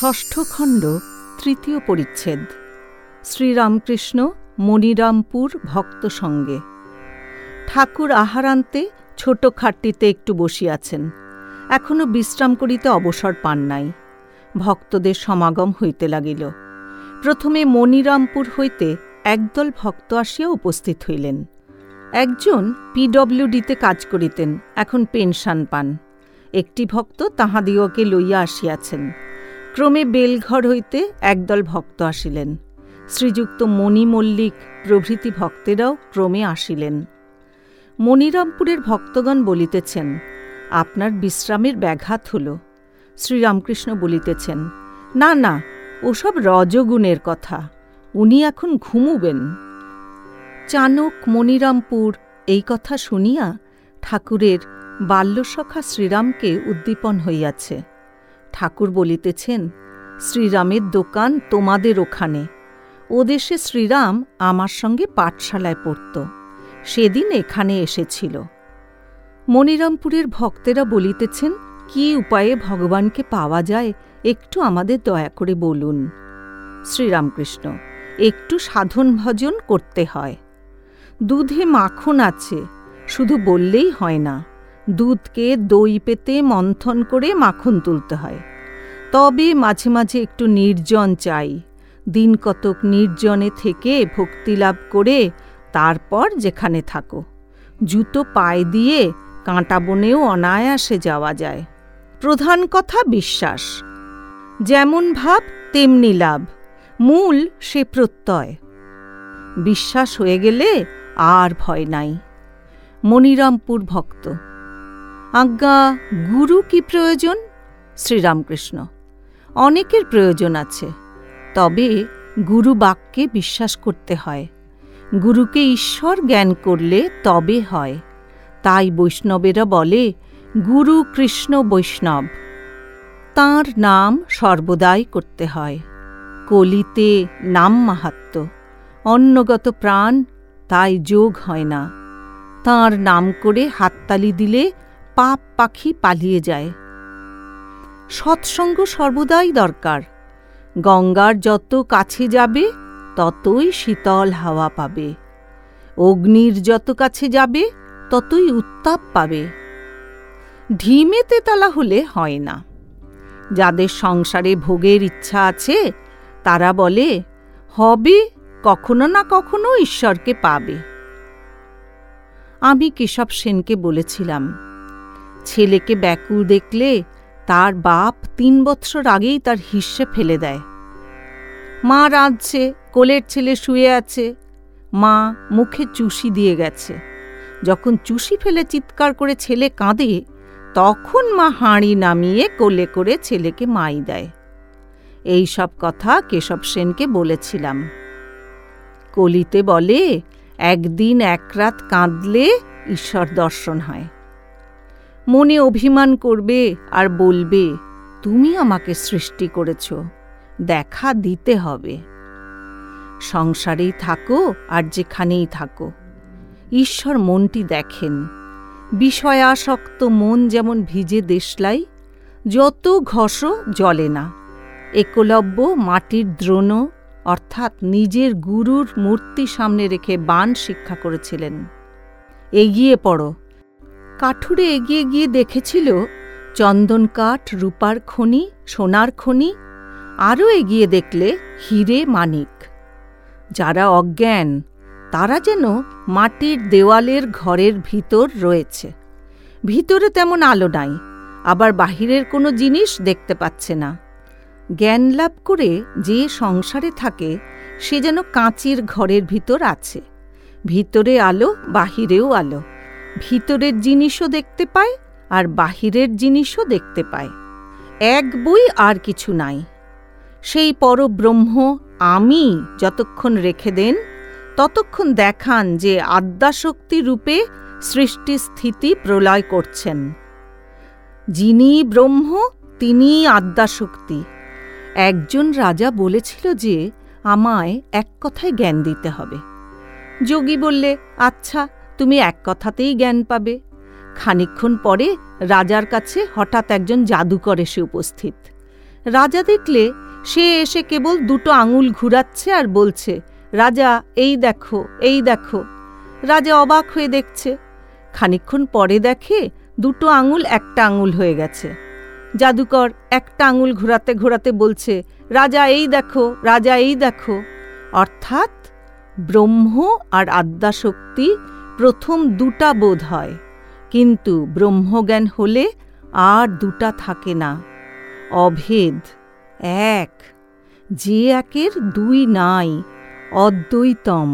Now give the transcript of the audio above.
ষষ্ঠ খণ্ড, তৃতীয় পরিচ্ছেদ। শ্রীরামকৃষ্ণ মণিরামপুর ভক্ত সঙ্গে। ঠাকুর আহারান্তে ছোট খাটটিতে একটু বসিয়াছেন। এখনও বিশ্রাম করিতে অবসর পান নাই। ভক্তদের সমাগম হইতে লাগিল। প্রথমে মণিরামপুর হইতে একদল ভক্ত আসিয়া উপস্থিত হইলেন। একজন পিডব্লিউডিতে কাজ করিতেন, এখন পেনশন পান। একটি ভক্ত তাহাদিওকে লইয়া আসিয়াছেন। ক্রমে বেলঘর হইতে একদল ভক্ত আসিলেন। শ্রীযুক্ত মণি মল্লিক প্রভৃতি ভক্তেরাও ক্রমে আসিলেন। মণিরামপুরের ভক্তগণ বলিতেছেন, আপনার বিশ্রামের ব্যাঘাত হল। শ্রীরামকৃষ্ণ বলিতেছেন, না না, ওসব রজগুণের কথা, উনি এখন ঘুমুবেন। চানক মণিরামপুর এই কথা শুনিয়া ঠাকুরের বাল্যসখা শ্রীরামকে উদ্দীপন হইয়াছে। ঠাকুর বলিতেছেন, শ্রীরামের দোকান তোমাদের ওখানে। ও দেশে শ্রীরাম আমার সঙ্গে পাঠশালায় পড়ত। সেদিন এখানে এসেছিল। মণিরামপুরের ভক্তেরা বলিতেছেন, কি উপায়ে ভগবানকে পাওয়া যায়? একটু আমাদের দয়া করে বলুন। শ্রীরামকৃষ্ণ, একটু সাধন ভজন করতে হয়। দুধে মাখন আছে, শুধু বললেই হয় না। দুধকে দই পেতে মন্থন করে মাখন তুলতে হয়। তবে মাঝে মাঝে একটু নির্জন চাই। দিন কতক নির্জনে থেকে ভক্তিলাভ করে তারপর যেখানে থাকো। জুতো পায়ে দিয়ে কাঁটা বনেও অনায়াসে যাওয়া যায়। প্রধান কথা বিশ্বাস। যেমন ভাব, তেমনি লাভ। মূল সে প্রত্যয়। বিশ্বাস হয়ে গেলে আর ভয় নাই। মণিরামপুর ভক্ত। আজ্ঞা, গুরু কি প্রয়োজন? শ্রীরামকৃষ্ণ, অনেকের প্রয়োজন আছে। তবে গুরু বাক্যে বিশ্বাস করতে হয়। গুরুকে ঈশ্বর জ্ঞান করলে তবে হয়। তাই বৈষ্ণবেরা বলে, গুরু কৃষ্ণ বৈষ্ণব। তাঁর নাম সর্বদাই করতে হয়। কলিতে নাম মাহাত্ম, অন্নগত প্রাণ, তাই যোগ হয় না। তাঁর নাম করে হাততালি দিলে পাপ পাখি পালিয়ে যায়। সৎসঙ্গ সর্বদাই দরকার। গঙ্গার যত কাছে যাবে, ততই শীতল হাওয়া পাবে। অগ্নির যত কাছে যাবে, ততই উত্তাপ পাবে। ঢিমে তেতালা হলে হয় না। যাদের সংসারে ভোগের ইচ্ছা আছে, তারা বলে, হবে কখনো না কখনো ঈশ্বরকে পাবে। আমি কেশব সেনকে বলেছিলাম ছেলেকে ব্যাকুল দেখলে তার বাপ তিন বৎসর আগেই তার হিস্সে ফেলে দেয়। মা রাঁধছে, কোলের ছেলে শুয়ে আছে। মা মুখে চুষি দিয়ে গেছে। যখন চুষি ফেলে চিৎকার করে ছেলে কাঁদে, তখন মা হাঁড়ি নামিয়ে কোলে করে ছেলেকে মাই দেয়। এই সব কথা কেশব সেনকে বলেছিলাম। কলিতে বলে, একদিন এক রাত কাঁদলে ঈশ্বর দর্শন হয়। মনে অভিমান করবে আর বলবে, তুমি আমাকে সৃষ্টি করেছ, দেখা দিতে হবে। সংসারেই থাকো আর যেখানেই থাকো। ঈশ্বর মনটি দেখেন। বিষয়াসক্ত মন যেমন ভিজে দেশলাই, যত ঘষ জলে না। একলব্য মাটির দ্রোণ, অর্থাৎ নিজের গুরুর মূর্তি সামনে রেখে বান শিক্ষা করেছিলেন। এগিয়ে পড়ো। কাঠুরে এগিয়ে গিয়ে দেখেছিল চন্দন কাঠ, রূপার খনি, সোনার খনি, আরও এগিয়ে দেখলে হিরে মানিক। যারা অজ্ঞান, তারা যেন মাটির দেওয়ালের ঘরের ভিতর রয়েছে। ভিতরে তেমন আলো নাই, আবার বাহিরের কোনো জিনিস দেখতে পাচ্ছে না। জ্ঞান লাভ করে যে সংসারে থাকে, সে যেন কাঁচের ঘরের ভিতর আছে। ভিতরে আলো, বাহিরেও আলো। ভিতরের জিনিসও দেখতে পায় আর বাহিরের জিনিসও দেখতে পায়। এক বই আর কিছু নাই। সেই পরব্রহ্ম আমি যতক্ষণ রেখে দেন, ততক্ষণ দেখান যে আদ্যাশক্তি রূপে সৃষ্টি স্থিতি প্রলয় করছেন। যিনি ব্রহ্ম তিনি আদ্যাশক্তি। একজন রাজা বলেছিল যে, আমায় এক কথায় জ্ঞান দিতে হবে। যোগী বললে আচ্ছা তুমি এক কথাতেই জ্ঞান পাবে। খানিক্ষণ পরে রাজার কাছে হঠাৎ একজন জাদুকর এসে উপস্থিত। রাজা দেখলে সে এসে কেবল দুটো আঙুল ঘুরাচ্ছে আর বলছে, রাজা, এই দেখো এই দেখো। রাজা অবাক হয়ে দেখছে। খানিক্ষণ পরে দেখে দুটো আঙুল একটা আঙুল হয়ে গেছে। জাদুকর একটা আঙুল ঘোরাতে ঘোরাতে বলছে, রাজা, এই দেখো, রাজা, এই দেখো। অর্থাৎ ব্রহ্ম আর আদ্যাশক্তি প্রথম দুটা বোধ হয়, কিন্তু ব্রহ্মজ্ঞান হলে আর দুটা থাকে না। অভেদ এক, যে একের দুই নাই, অদ্বৈতম।